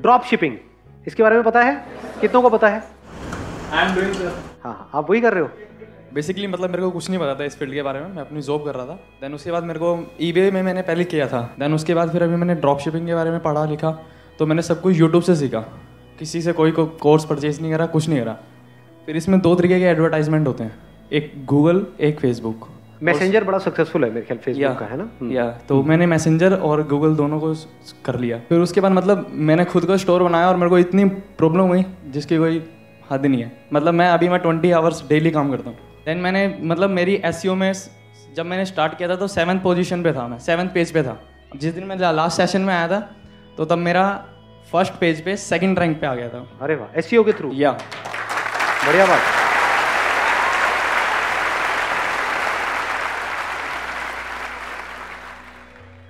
Drop shipping. इसके बारे में पता है? कितनों को पता है? आई एम डूइंग हाँ हाँ आप वही कर रहे हो? बेसिकली मतलब मेरे को कुछ नहीं पता था इस फ़ील्ड के बारे में। मैं अपनी जॉब कर रहा था। देन उसके बाद मेरे को ईबे में मैंने पहले किया था। देन उसके बाद फिर अभी मैंने ड्रॉप शिपिंग के बारे में पढ़ा लिखा। तो मैंने सब कुछ यूट्यूब से सीखा। किसी से कोई को कोर्स परचेज नहीं करा कुछ नहीं करा। फिर इसमें दो तरीके के एडवर्टाइजमेंट होते हैं। एक गूगल एक फेसबुक मैसेंजर बड़ा सक्सेसफुल है मेरे ख्याल फेसबुक का है ना? हम्म। या तो मैंने मैसेंजर और गूगल दोनों को कर लिया। फिर उसके बाद मतलब मैंने खुद का स्टोर बनाया और मेरे को इतनी प्रॉब्लम हुई जिसकी कोई हद नहीं है। मतलब मैं अभी मैं ट्वेंटी आवर्स डेली काम करता हूँ। देन मैंने मतलब मेरी एस में जब मैंने स्टार्ट किया था तो सेवन्थ पोजिशन पे था मैं सेवन्थ पेज पर था। जिस दिन मैं लास्ट सेशन में आया था तो तब मेरा फ़र्स्ट पेज पे सेकंड रैंक पे आ गया था। अरे वाह एस के थ्रू या बढ़िया बात।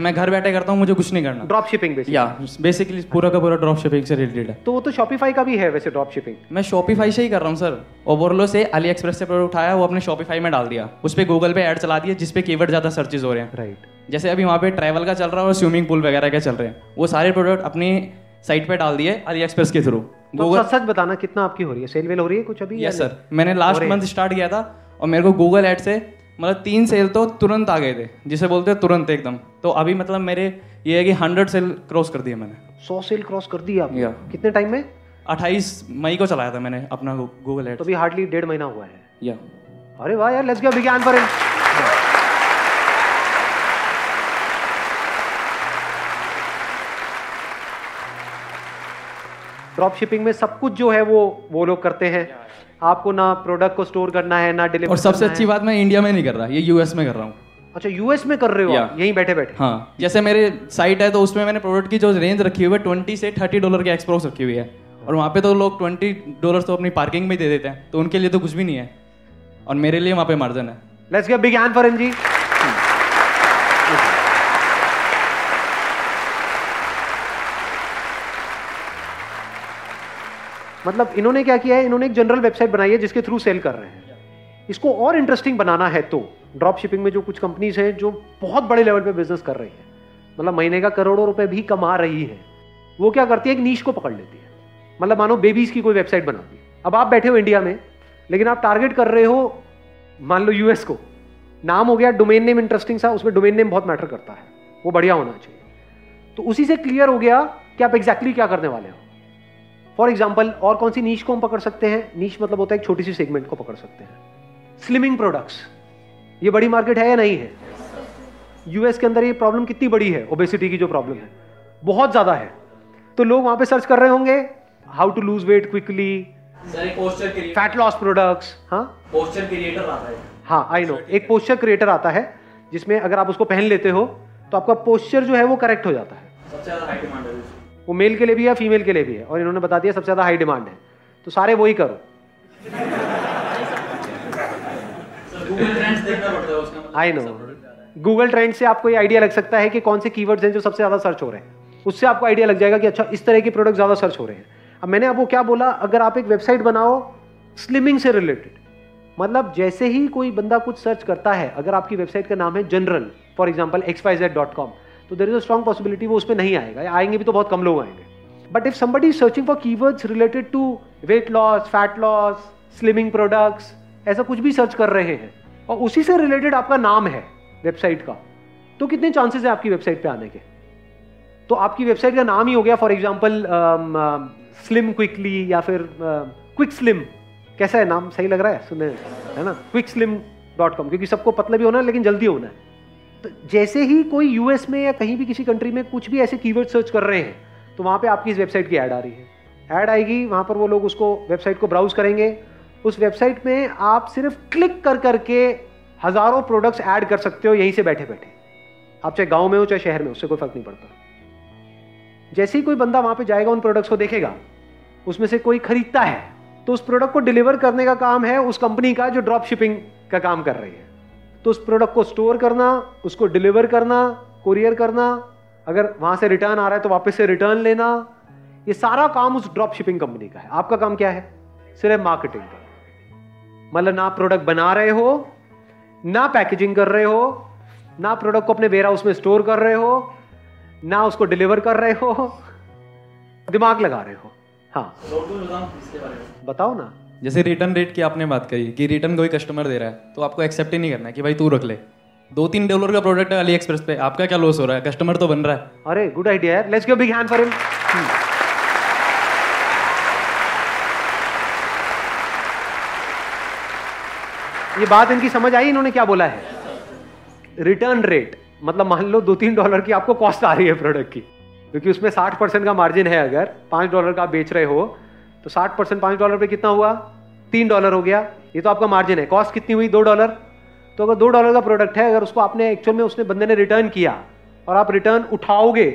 मैं घर बैठे करता हूँ मुझे कुछ नहीं करना। ड्रॉप शिपिंग या बेसिकली पूरा का पूरा ड्रॉप शिपिंग से रिलेटेड है। तो वो तो शॉपिफाई का भी है वैसे ड्रॉप शिपिंग मैं शॉपिफाई से ही कर रहा हूँ सर ओवरलो से अली एक्सप्रेस से प्रोडक्ट उठाया वो अपने शॉपिफाई में डाल दिया। उस पर गूगल पे ऐड चला दिया जिस पे कीवर्ड ज़्यादा सर्चेज हो रहे हैं। राइट जैसे अभी वहाँ पे ट्रैवल का चल रहा है और स्विमिंग पूल वगैरह के चल रहे हैं। वो सारे प्रोडक्ट अपनी साइट पे डाल दिए अली एक्सप्रेस के थ्रू तो गूगल सच सच बताना कितना आपकी हो रही है? सेल वेल हो रही है कुछ अभी यस सर मैंने लास्ट मंथ स्टार्ट किया था और मेरे को गूगल एड से मतलब तीन सेल तो तुरंत आ गए थे जिसे बोलते हैं तुरंत एकदम। तो अभी मतलब मेरे ये है कि हंड्रेड सेल क्रॉस कर दिए मैंने। सौ सेल क्रॉस कर दी आपने? या। कितने टाइम में? अट्ठाईस मई को चलाया था मैंने अपना गूगल एड तो अभी हार्डली डेढ़ महीना हुआ है। या अरे वाह यार let's big hand for drop shipping में सब कुछ जो है वो वो लोग करते हैं। आपको ना प्रोडक्ट को स्टोर करना है ना डिलीवर और सबसे अच्छी बात मैं इंडिया में नहीं कर रहा ये यूएस में कर रहा हूँ। अच्छा यूएस में कर रहे हो यहीं बैठे बैठे। हाँ जैसे मेरे साइट है तो उसमें मैंने प्रोडक्ट की जो रेंज रखी हुई है ट्वेंटी से थर्टी डॉलर की एक्सप्रोक्स रखी हुई है। और वहाँ पे तो लोग ट्वेंटी डॉलर तो अपनी पार्किंग में दे देते हैं तो उनके लिए तो कुछ भी नहीं है। और मेरे लिए वहाँ पे मार्जन है। Let's give big hand for him जी मतलब इन्होंने क्या किया है? इन्होंने एक जनरल वेबसाइट बनाई है जिसके थ्रू सेल कर रहे हैं। इसको और इंटरेस्टिंग बनाना है तो ड्रॉप शिपिंग में जो कुछ कंपनीज़ हैं जो बहुत बड़े लेवल पे बिज़नेस कर रही है मतलब महीने का करोड़ों रुपए भी कमा रही है, वो क्या करती है? एक नीच को पकड़ लेती है। मतलब मानो बेबीज की कोई वेबसाइट बनाती है। अब आप बैठे हो इंडिया में, लेकिन आप टारगेट कर रहे हो, मान लो यूएस को, नाम हो गया डोमेन नेम इंटरेस्टिंग सा, उसमें डोमेन नेम बहुत मैटर करता है, वो बढ़िया होना चाहिए। तो उसी से क्लियर हो गया कि आप एग्जैक्टली क्या करने वाले हो। फॉर एग्ज़ाम्पल और कौन सी नीच को हम पकड़ सकते हैं? नीच मतलब होता है एक छोटी सी सेगमेंट को पकड़ सकते हैं। स्लिमिंग प्रोडक्ट्स ये बड़ी मार्केट है या नहीं है? यूएस के अंदर ये प्रॉब्लम कितनी बड़ी है? ओबेसिटी की जो प्रॉब्लम है। बहुत ज़्यादा है। तो लोग वहाँ पे सर्च कर रहे होंगे how to lose weight quickly fat loss products हाँ? पोस्टर क्रिएटर आता है। हाँ आई नो एक पोस्चर क्रिएटर आता है जिसमें अगर आप उसको पहन लेते हो तो आपका पोस्चर जो है वो करेक्ट हो जाता है। वो मेल के लिए भी है फीमेल के लिए भी है और इन्होंने बता दिया सबसे ज़्यादा हाई डिमांड है। तो सारे वही करो। गूगल ट्रेंड्स देखना पड़ता उसका आई नो गूगल ट्रेंड से आपको ये आइडिया लग सकता है कि कौन से कीवर्ड्स हैं जो सबसे ज़्यादा सर्च हो रहे हैं। उससे आपको आइडिया लग जाएगा कि अच्छा इस तरह के प्रोडक्ट ज़्यादा सर्च हो रहे हैं। अब मैंने आपको क्या बोला? अगर आप एक वेबसाइट बनाओ स्लिमिंग से रिलेटेड मतलब जैसे ही कोई बंदा कुछ सर्च करता है अगर आपकी वेबसाइट का नाम है general for example X Y Z dot com तो there is a strong possibility वो उस पर नहीं आएगा। आएँगे भी तो बहुत कम लोग आएँगे। But if somebody searching for keywords related to weight loss fat loss slimming products ऐसा कुछ भी सर्च कर रहे हैं और उसी से रिलेटेड आपका नाम है वेबसाइट का तो कितने चांसेस है आपकी वेबसाइट पे आने के? तो आपकी वेबसाइट का नाम ही हो गया फॉर एग्ज़ाम्पल स्लिम क्विकली या फिर क्विक uh, स्लिम कैसा है नाम? सही लग रहा है? सुने है ना? क्विक स्लिम डॉट कॉम क्योंकि सबको पतला भी होना है लेकिन जल्दी होना है। जैसे ही कोई यूएस में या कहीं भी किसी कंट्री में कुछ भी ऐसे कीवर्ड सर्च कर रहे हैं तो वहाँ पे आपकी इस वेबसाइट की ऐड आ रही है। ऐड आएगी, वहाँ पर वो लोग उसको वेबसाइट को ब्राउज करेंगे। उस वेबसाइट में आप सिर्फ़ क्लिक कर करके हज़ारों प्रोडक्ट्स ऐड कर सकते हो, यहीं से बैठे बैठे। आप चाहे गाँव में हो, चाहे शहर में उससे कोई फ़र्क नहीं पड़ता। जैसे ही कोई बंदा वहाँ पे जाएगा, उन प्रोडक्ट्स को देखेगा, उसमें से कोई खरीदता है तो उस प्रोडक्ट को डिलीवर करने का काम है उस कंपनी का जो ड्रॉप शिपिंग का काम कर रही है। तो उस प्रोडक्ट को स्टोर करना उसको डिलीवर करना कुरियर करना अगर वहाँ से रिटर्न आ रहा है तो वापस से रिटर्न लेना ये सारा काम उस ड्रॉप शिपिंग कंपनी का है। आपका काम क्या है? सिर्फ़ मार्केटिंग का। मतलब ना प्रोडक्ट बना रहे हो ना पैकेजिंग कर रहे हो ना प्रोडक्ट को अपने वेयर हाउस में स्टोर कर रहे हो ना उसको डिलीवर कर रहे हो दिमाग लगा रहे हो। हाँ। बताओ ना। जैसे रिटर्न रेट की आपने बात कही कि रिटर्न कोई कस्टमर दे रहा है तो आपको एक्सेप्ट ही नहीं करना है कि भाई तू रख ले। दो तीन डॉलर का प्रोडक्ट है अली एक्सप्रेस पे, आपका क्या लॉस हो रहा है? कस्टमर तो बन रहा है। अरे गुड आइडिया यार। Let's big hand for him ये बात इनकी समझ आई? इन्होंने क्या बोला है? रिटर्न रेट मतलब मान लो दो तीन डॉलर की आपको कॉस्ट आ रही है प्रोडक्ट की, क्योंकि उसमें साठ परसेंट का मार्जिन है अगर, पाँच डॉलर का आप बेच रहे हो तो साठ परसेंट पाँच डॉलर पे कितना हुआ? तीन डॉलर हो गया। ये तो आपका मार्जिन है। कॉस्ट कितनी हुई? दो डॉलर। तो अगर दो डॉलर का प्रोडक्ट है अगर उसको आपने एक्चुअल में उसने बंदे ने रिटर्न किया और आप रिटर्न उठाओगे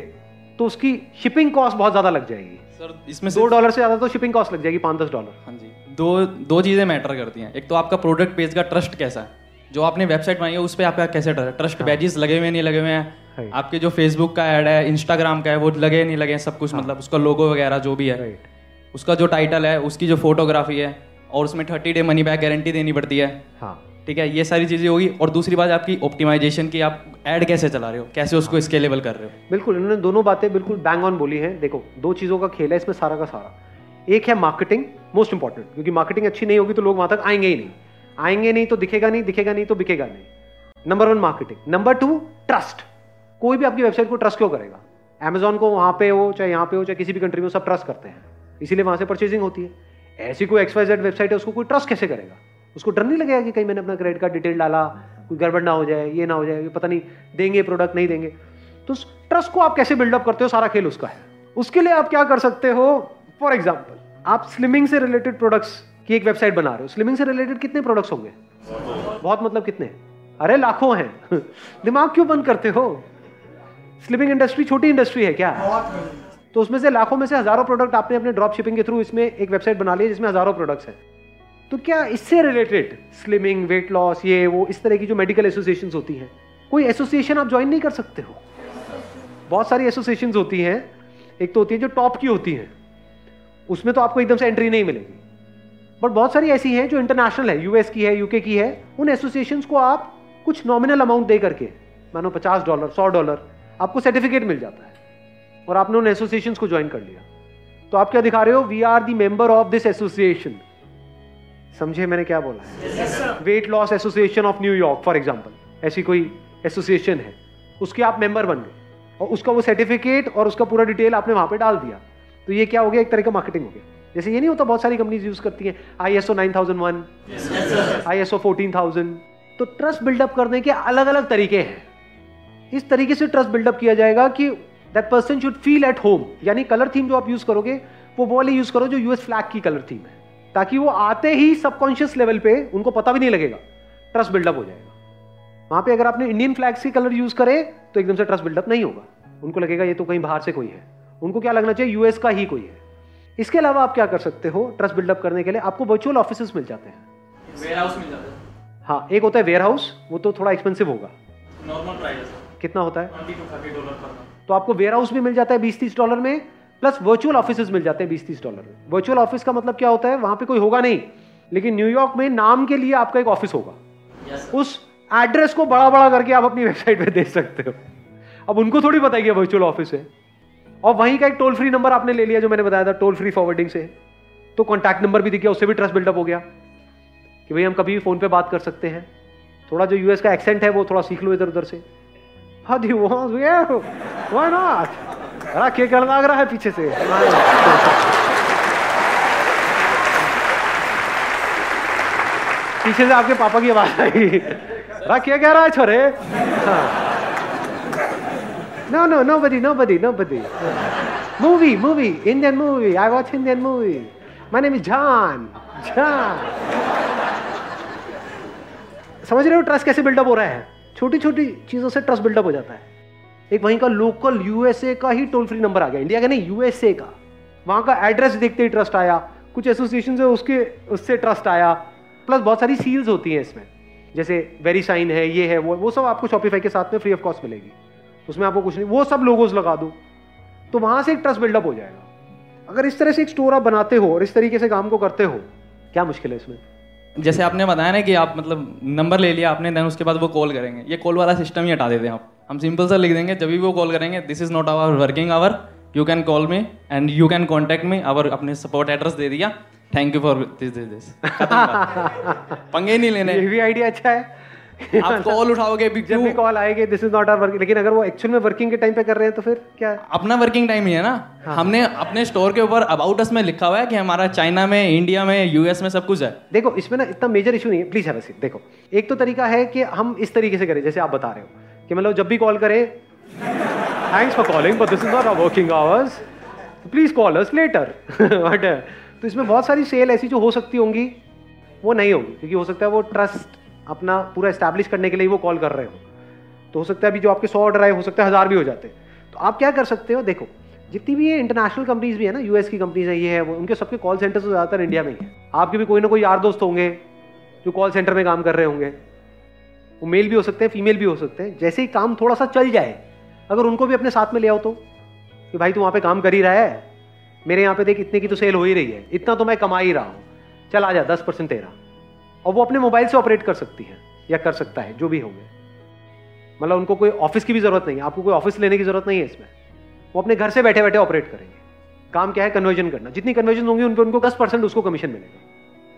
तो उसकी शिपिंग कॉस्ट बहुत ज़्यादा लग जाएगी। सर इसमें दो डॉलर से ज़्यादा तो शिपिंग कॉस्ट लग जाएगी पाँच दस डॉलर। हाँ जी। दो दो चीज़ें मैटर करती हैं। एक तो आपका प्रोडक्ट पेज का ट्रस्ट कैसा है? जो आपने वेबसाइट बनाई है उस पर आपका कैसे ट्रस्ट ट्रस्ट बैजेस लगे हुए नहीं लगे हुए हैं? आपके जो फेसबुक का ऐड है इंस्टाग्राम का है वो लगे नहीं लगे हैं? सब कुछ मतलब उसका लोगो वगैरह जो भी है। राइट उसका जो टाइटल है उसकी जो फोटोग्राफी है और उसमें thirty day money back guarantee देनी पड़ती है। हाँ। ठीक है? ये सारी चीज़ें होगी और दूसरी बात आपकी ऑप्टिमाइजेशन की आप ऐड कैसे चला रहे हो? कैसे उसको स्केलेबल कर रहे हो? बिल्कुल इन्होंने दोनों बातें बिल्कुल बैंग ऑन बोली हैं। देखो दो चीज़ों का खेल है इसमें सारा का सारा। एक है मार्केटिंग मोस्ट इंपॉर्टेंट क्योंकि मार्केटिंग अच्छी नहीं होगी तो लोग वहाँ तक आएँगे ही नहीं। आएँगे नहीं तो दिखेगा नहीं दिखेगा नहीं तो बिकेगा नहीं। Number one marketing number two trust कोई भी आपकी वेबसाइट को ट्रस्ट क्यों करेगा? अमेजोन को वहाँ पे हो चाहे यहाँ पे हो चाहे किसी भी कंट्री में सब ट्रस्ट करते हैं। इसीलिए वहाँ से परचेजिंग होती है। ऐसी कोई एक्सवाइजेड वेबसाइट है, उसको कोई ट्रस्ट कैसे करेगा? उसको डर नहीं लगेगा कि कहीं मैंने अपना क्रेडिट कार्ड डिटेल डाला, कोई गड़बड़ ना हो जाए, ये ना हो जाए, पता नहीं देंगे प्रोडक्ट नहीं देंगे। तो उस ट्रस्ट को आप कैसे बिल्डअप करते हो? सारा खेल उसका है। उसके लिए आप क्या कर सकते हो? फॉर एग्ज़ाम्पल आप स्लिमिंग से रिलेटेड प्रोडक्ट्स की एक वेबसाइट बना रहे हो। स्लिमिंग से रिलेटेड कितने प्रोडक्ट्स होंगे? बहुत मतलब कितने? अरे, लाखों हैं। दिमाग क्यों बंद करते हो? स्लिमिंग इंडस्ट्री छोटी इंडस्ट्री है क्या? तो उसमें से लाखों में से हज़ारों प्रोडक्ट आपने अपने ड्रॉप शिपिंग के थ्रू इसमें एक वेबसाइट बना ली जिसमें हज़ारों प्रोडक्ट्स हैं। तो क्या इससे रिलेटेड स्लिमिंग वेट लॉस ये, वो, इस तरह की जो मेडिकल एसोसिएशन होती हैं, कोई एसोसिएशन आप ज्वाइन नहीं कर सकते हो? बहुत सारी एसोसिएशन होती हैं। एक तो होती है जो टॉप की होती हैं। उसमें तो आपको एकदम से एंट्री नहीं मिलेगी। बट बहुत सारी ऐसी हैं जो इंटरनेशनल है यूएस की है यूके की है, उन एसोसिएशन को आप कुछ नॉमिनल अमाउंट दे करके, मानो पचास डॉलर सौ डॉलर आपको सर्टिफिकेट मिल जाता है। और आपने उन एसोसिएशन को ज्वाइन कर लिया। तो आप क्या दिखा रहे हो? We are the member of this association समझे मैंने क्या बोला? Weight loss association of New York for example ऐसी कोई एसोसिएशन है। उसके आप मेंबर बन गए। और उसका वो सर्टिफिकेट और उसका पूरा डिटेल आपने वहाँ पे डाल दिया। तो ये क्या हो गया? एक तरह का मार्केटिंग हो गया। जैसे ये नहीं होता बहुत सारी कंपनीज़ यूज़ करती हैं। I S O nine thousand one I S O fourteen thousand तो ट्रस्ट बिल्डअप करने के अलग अलग तरीके हैं। इस तरीके से ट्रस्ट बिल्डअप किया जाएगा कि that person should feel at home यानी कलर थीम जो आप यूज़ करोगे वो वो वाली यूज़ करो जो यूएस फ्लैग की कलर थीम है। ताकि वो आते ही सबकॉन्शियस लेवल पे उनको पता भी नहीं लगेगा। ट्रस्ट बिल्डअप हो जाएगा। वहाँ पे अगर आपने इंडियन फ्लैग्स की कलर यूज़ करे तो एकदम से ट्रस्ट बिल्डअप नहीं होगा। उनको लगेगा ये तो कहीं बाहर से कोई है। उनको क्या लगना चाहिए? यूएस का ही कोई है। इसके अलावा आप क्या कर सकते हो? ट्रस्ट बिल्डअप करने के लिए आपको वर्चुअल ऑफ़िस मिल जाते हैं। वेयर हाउस मिल जाता है। हाँ एक होता है वेयर हाउस वो तो थोड़ा एक्सपेंसिव होगा। नॉर्मल प्राइस कितना होता है? पर तो आपको वेयर हाउस भी मिल जाता है बीस तीस डॉलर में प्लस वर्चुअल ऑफ़िस मिल जाते हैं बीस तीस डॉलर में। वर्चुअल ऑफ़िस का मतलब क्या होता है? वहाँ पे कोई होगा नहीं। लेकिन न्यूयॉर्क में नाम के लिए आपका एक ऑफ़िस होगा। उस एड्रेस को बड़ा बड़ा करके आप अपनी वेबसाइट पे दे सकते हो। अब उनको थोड़ी पता है वर्चुअल ऑफ़िस है। और वहीं का एक टोल फ्री नंबर आपने ले लिया जो मैंने बताया था टोल फ्री फॉरवर्डिंग से। तो कॉन्टैक्ट नंबर भी दिख गया उससे भी ट्रस्ट बिल्डअप हो गया। कि भाई हम कभी भी फ़ोन पे बात कर सकते हैं। थोड़ा जो यूएस का एक्सेंट है वो थोड़ा सीख लो इधर उधर से। हाँ दी व्हाई नॉट अरे के कर लग रहा है पीछे से। पीछे से आपके पापा की आवाज़ आई। अरे क्या कह रहा है छोरे? Nobody nobody nobody movie movie Indian movie I watch Indian movie my name is जान जान समझ रहे हो ट्रस्ट कैसे बिल्डअप हो रहा है? छोटी छोटी चीज़ों से ट्रस्ट बिल्डअप हो जाता है। एक वहीं का लोकल यूएसए का ही टोल फ्री नंबर आ गया इंडिया का नहीं यूएसए का। वहाँ का एड्रेस देखते ही ट्रस्ट आया, कुछ एसोसिएशन से उसके, उससे ट्रस्ट आया प्लस बहुत सारी सील्स होती हैं इसमें। जैसे वेरी साइन है, ये है, वो वो सब आपको शॉपिफाई के साथ में फ्री ऑफ़ कॉस्ट मिलेगी। उसमें आपको कुछ नहीं, वो सब लोगोज लगा दो। तो वहाँ से एक ट्रस्ट बिल्डअप हो जाएगा। अगर इस तरह से एक स्टोर आप बनाते हो और इस तरीके से काम को करते हो, क्या मुश्किल है इसमें? जैसे आपने बताया ना कि आप मतलब नंबर ले लिया आपने देन उसके बाद वो कॉल करेंगे। ये कॉल वाला सिस्टम ही हटा देते हैं आप। हम सिंपल सा लिख देंगे जब भी वो कॉल करेंगे this is not our working hour you can call me and you can contact me our अपने सपोर्ट एड्रेस दे दिया। Thank you for this this this पंगे नहीं लेने। ये भी आइडिया अच्छा है। आप कॉल उठाओगे भी जब भी कॉल आएगी this is not our working लेकिन अगर वो एक्चुअल में वर्किंग के टाइम पे कर रहे हैं तो फिर क्या? अपना वर्किंग टाइम ही है ना। हमने अपने स्टोर के ऊपर अबाउट अस में लिखा हुआ है कि हमारा चाइना में इंडिया में यूएस में सब कुछ है। देखो इसमें ना इतना मेजर इशू नहीं है। प्लीज़ देखो। एक तो तरीका है कि हम इस तरीके से करें जैसे आप बता रहे हो। कि मतलब जब भी कॉल करें thanks for calling but this is not working hours please call us later but तो इसमें बहुत सारी सेल ऐसी जो हो सकती होंगी वो नहीं होगी क्योंकि हो सकता है वो ट्रस्ट अपना पूरा एस्टैब्लिश करने के लिए वो कॉल कर रहे हो। तो हो सकता है अभी जो आपके सौ ऑर्डर आए, हो सकता है हज़ार भी हो जाते। तो आप क्या कर सकते हो? देखो, जितनी भी ये इंटरनेशनल कंपनीज़ भी है ना यूएस की कंपनीज़ है, ये है, वो, उनके सबके कॉल सेंटर तो ज़्यादातर इंडिया में ही है। आपके भी कोई ना कोई यार दोस्त होंगे जो कॉल सेंटर में काम कर रहे होंगे। वो मेल भी हो सकते हैं फीमेल भी हो सकते हैं। जैसे ही काम थोड़ा सा चल जाए, अगर उनको भी अपने साथ में ले आओ तो कि भाई तू वहाँ पे काम कर ही रहा है, मेरे यहाँ पे देख इतने की तो सेल हो ही रही है। इतना तो मैं कमा ही रहा हूँ। चल आ जा, दस परसेंट तेरा। और वो अपने मोबाइल से ऑपरेट कर सकती है, या कर सकता है, जो भी होंगे। मतलब उनको कोई ऑफ़िस की भी ज़रूरत नहीं है, आपको कोई ऑफ़िस लेने की ज़रूरत नहीं है इसमें। वो अपने घर से बैठे बैठे ऑपरेट करेंगे। काम क्या है? कन्वर्जन करना। जितनी कन्वर्जन होंगी, उन पर उनको दस परसेंट उसको कमीशन मिलेगा।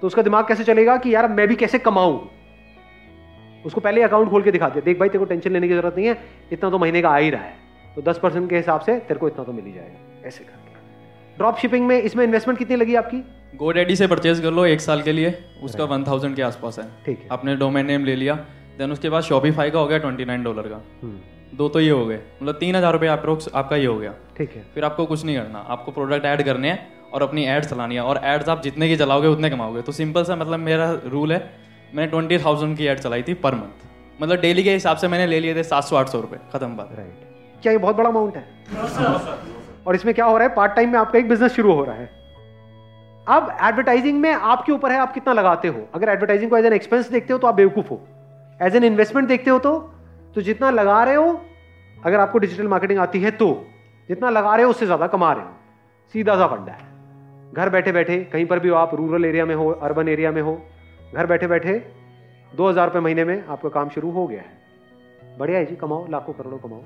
तो उसका दिमाग कैसे चलेगा कि यार, मैं भी कैसे कमाऊं? उसको पहले अकाउंट खोल के दिखा दिया। देख भाई, तेरे को टेंशन लेने की ज़रूरत नहीं है, इतना तो महीने का आ ही रहा है। तो दस परसेंट के हिसाब से तेरे को इतना तो मिल ही जाएगा, ऐसे करके। ड्रॉप शिपिंग में इसमें इन्वेस्टमेंट कितनी लगी आपकी? गो डैडी से परचेज कर लो एक साल के लिए उसका वन थाउज़ेंड के आसपास है। ठीक है। आपने डोमेन नेम ले लिया देन उसके बाद शॉपिफाई का हो गया ट्वेंटी नाइन डॉलर का। हम्म, दो तो ये हो गए मतलब तीन हज़ार रुपये अप्रोक्स आपका ये हो गया। ठीक है। फिर आपको कुछ नहीं करना आपको प्रोडक्ट ऐड करने हैं और अपनी एड चलानी है और एड्स आप जितने की चलाओगे उतने कमाओगे। तो सिंपल सा मतलब मेरा रूल है मैंने ट्वेंटी थाउज़ेंड की एड चलाई थी पर मंथ मतलब डेली के हिसाब से मैंने ले लिए थे सात सौ आठ सौ रुपये खत्म बात। राइट क्या ये बहुत बड़ा अमाउंट है? और इसमें क्या हो रहा है? पार्ट टाइम में आपका एक बिज़नेस शुरू हो रहा है। अब एडवर्टाइजिंग में आपके ऊपर है, आप कितना लगाते हो? अगर एडवर्टाइजिंग को एज एन एक्सपेंस देखते हो तो आप बेवकूफ़ हो। एज एन इन्वेस्टमेंट देखते हो तो तो जितना लगा रहे हो, अगर आपको डिजिटल मार्केटिंग आती है तो जितना लगा रहे हो उससे ज़्यादा कमा रहे हो। सीधा सा फंडा है। घर बैठे बैठे कहीं पर भी हो आप रूरल एरिया में हो अर्बन एरिया में हो, घर बैठे बैठे दो हज़ार रुपये महीने में आपका काम शुरू हो गया है। बढ़िया है जी, कमाओ, लाखों करोड़ों कमाओ।